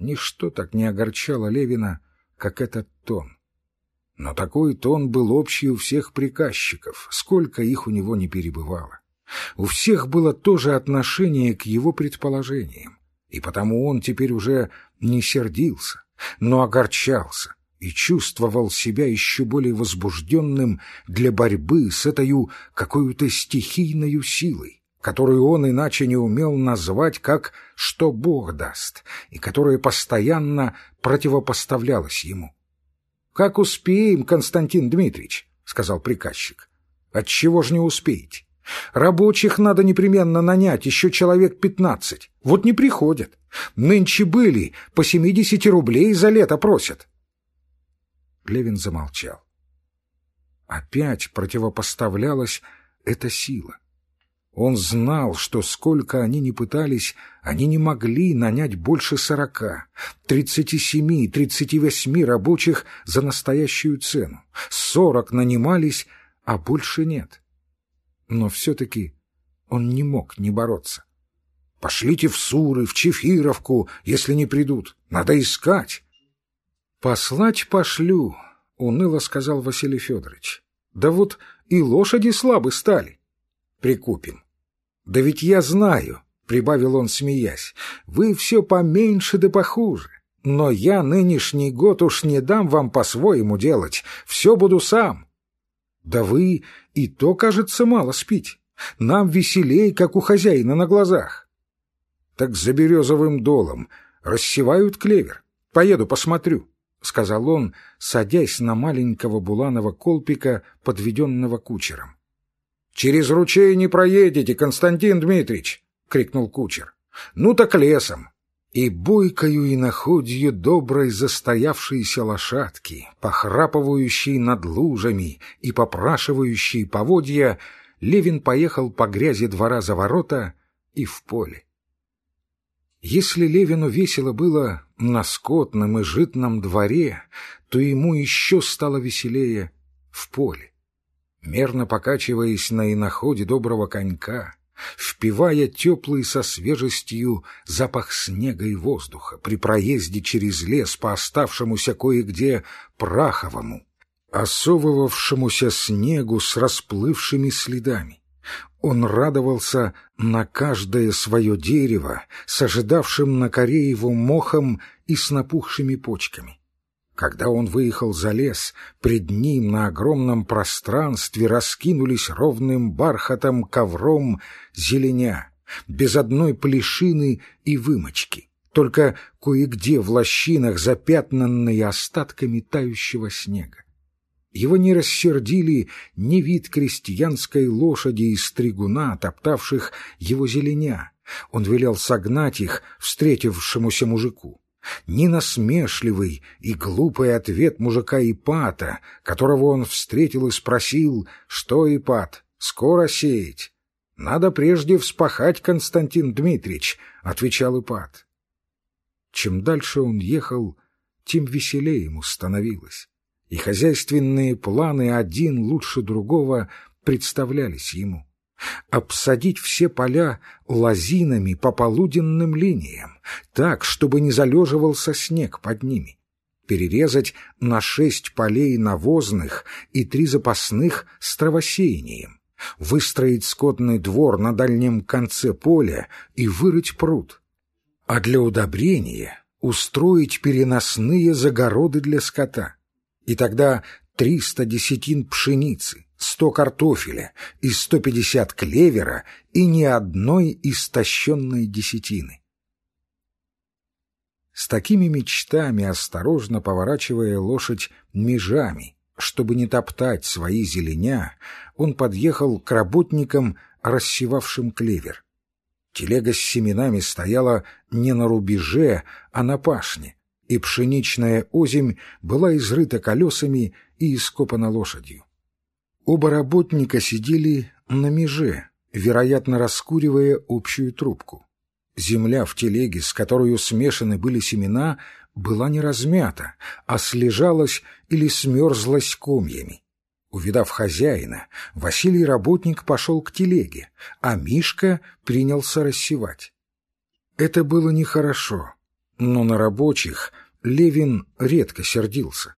Ничто так не огорчало Левина, как этот тон. Но такой тон был общий у всех приказчиков, сколько их у него не перебывало. У всех было то же отношение к его предположениям, и потому он теперь уже не сердился, но огорчался и чувствовал себя еще более возбужденным для борьбы с этой какой-то стихийной силой, которую он иначе не умел назвать как «что Бог даст», и которая постоянно противопоставлялась ему. «Как успеем, Константин Дмитриевич?» — сказал приказчик. «Отчего ж не успеете? Рабочих надо непременно нанять, еще человек пятнадцать. Вот не приходят. Нынче были, по семидесяти рублей за лето просят». Левин замолчал. Опять противопоставлялась эта сила. Он знал, что сколько они ни пытались, они не могли нанять больше сорока, тридцати семи, тридцати восьми рабочих за настоящую цену. Сорок нанимались, а больше нет. Но все-таки он не мог не бороться. «Пошлите в Суры, в Чефировку, если не придут. Надо искать». «Послать пошлю», — уныло сказал Василий Федорович. «Да вот и лошади слабы стали» прикупим. Да ведь я знаю, — прибавил он, смеясь, — вы все поменьше да похуже. Но я нынешний год уж не дам вам по-своему делать, все буду сам. Да вы и то, кажется, мало спите. Нам веселей, как у хозяина на глазах. Так за березовым долом рассевают клевер. Поеду посмотрю, — сказал он, садясь на маленького буланого колпика, подведенного кучером. «Через ручей не проедете, Константин Дмитриевич!» — крикнул кучер. «Ну так лесом!» И бойкою и находью доброй застоявшейся лошадки, похрапывающей над лужами и попрашивающей поводья, Левин поехал по грязи двора за ворота и в поле. Если Левину весело было на скотном и житном дворе, то ему еще стало веселее в поле мерно покачиваясь на иноходе доброго конька, впивая теплый со свежестью запах снега и воздуха при проезде через лес по оставшемуся кое-где праховому, осовывавшемуся снегу с расплывшими следами. Он радовался на каждое свое дерево с ожидавшим на коре его мохом и с напухшими почками. Когда он выехал за лес, пред ним на огромном пространстве раскинулись ровным бархатом ковром зеленя, без одной плешины и вымочки, только кое-где в лощинах запятнанные остатками тающего снега. Его не рассердили ни вид крестьянской лошади из стригуна, топтавших его зеленя. Он велел согнать их встретившемуся мужику ни насмешливый и глупый ответ мужика Ипата, которого он встретил и спросил, что Ипат, скоро сеять? Надо прежде вспахать, Константин Дмитриевич, — отвечал Ипат. Чем дальше он ехал, тем веселее ему становилось, и хозяйственные планы один лучше другого представлялись ему обсадить все поля лозинами по полуденным линиям, так, чтобы не залеживался снег под ними, перерезать на шесть полей навозных и три запасных с травосеянием, выстроить скотный двор на дальнем конце поля и вырыть пруд, а для удобрения устроить переносные загороды для скота. И тогда триста десятин пшеницы, сто картофеля и сто пятьдесят клевера и ни одной истощенной десятины. С такими мечтами, осторожно поворачивая лошадь межами, чтобы не топтать свои зеленя, он подъехал к работникам, рассевавшим клевер. Телега с семенами стояла не на рубеже, а на пашне, и пшеничная озимь была изрыта колесами и ископана лошадью. Оба работника сидели на меже, вероятно, раскуривая общую трубку. Земля в телеге, с которой смешаны были семена, была не размята, а слежалась или смерзлась комьями. Увидав хозяина, Василий работник пошел к телеге, а Мишка принялся рассевать. Это было нехорошо, Но на рабочих Левин редко сердился.